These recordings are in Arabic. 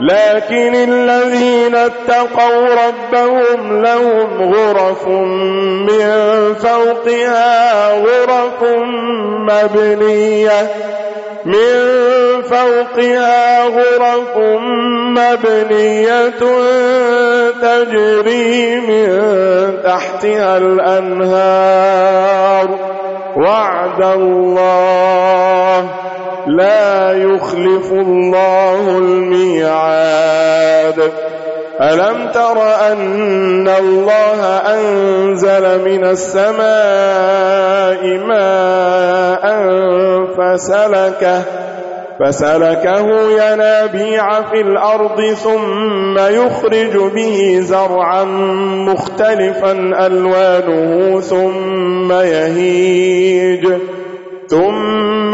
لكن الذين اتقوا ربهم لهم غرف من فوقها غرف مبنية. من فوقها غرف مبنية تجري من تحتها الأنهار. وعد الله. لا يخلف الله الميعاد. ألم تر أن الله أنزل من السماء ماء فسلكه فسلكه ينابيع في الأرض ثم يخرج به زرعا مختلفا ألوانه ثم يهيج ثم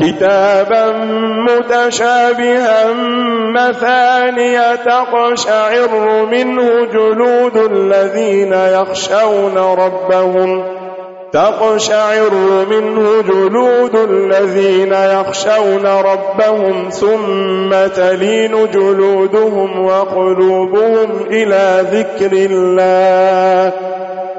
كتابا متشابها مثانية تقشعر منه جلود الذين يخشون ربهم. تقشعر منه جلود الذين يخشون ربهم ثم تلين جلودهم وقلوبهم إلى ذكر الله.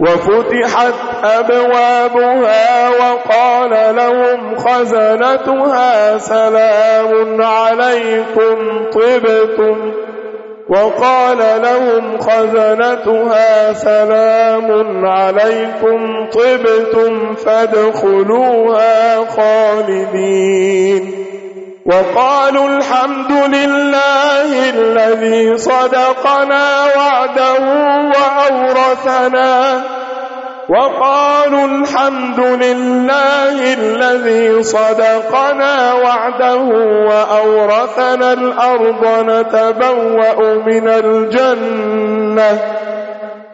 وفتحت أبوابها وقال لهم خزنتها سلام عليكم طبتم. وقال لهم خزنتها سلام عليكم طبتم فادخلوها خالدين. وقالوا الحمد لله الذي صدقنا وعده وأورثنا وقالوا الحمد لله الذي صدقنا وعده وأورثنا الأرض نتبوأ من الجنة